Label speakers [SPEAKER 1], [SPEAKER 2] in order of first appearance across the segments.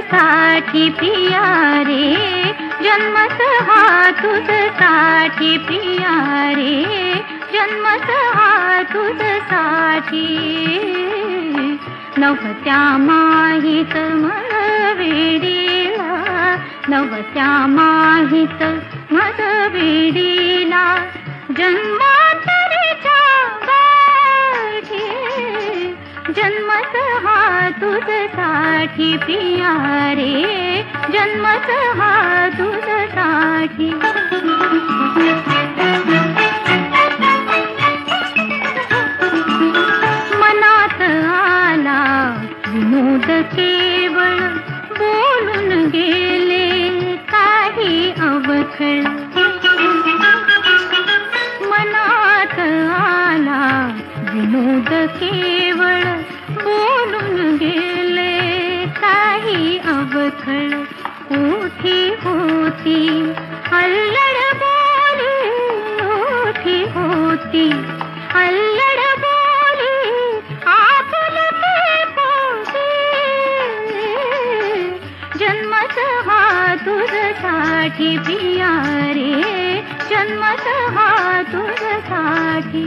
[SPEAKER 1] साठी पिया रे जन्मत हा तुझसाठी पिया रे जन्मत हा तुझसाठी नवत्या माहीत मग वेडीला नवत्या माहीत मग वेडीला जन्मातरीच्या जन्मत हा तुझसाठी पिया रे जन्मत हा तुझसाठी मनात आला विनोद केवळ बोलून गेले, काही अवखळ। मनात आला विनोद केवळ अवखळ उठी होती अल्लड बोली उठी होती अल्लड बोली पोटी जन्मत हा तुझसाठी पिया रे जन्मत हा तुझसाठी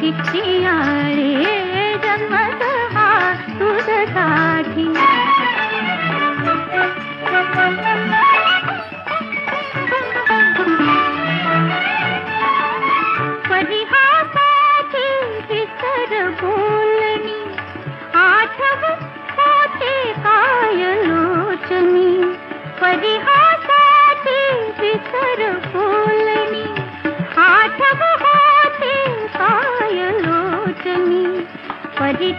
[SPEAKER 1] तुझसाठी रे।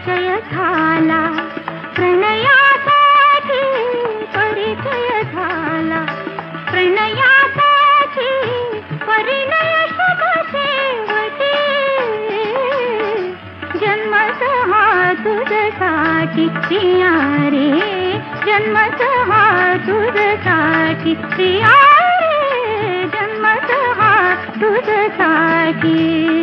[SPEAKER 1] परिचय झाला. प्रणयासाठी परिचय झाला. परिणय रे जन्मत हा तुझसाठी प्रिया रे.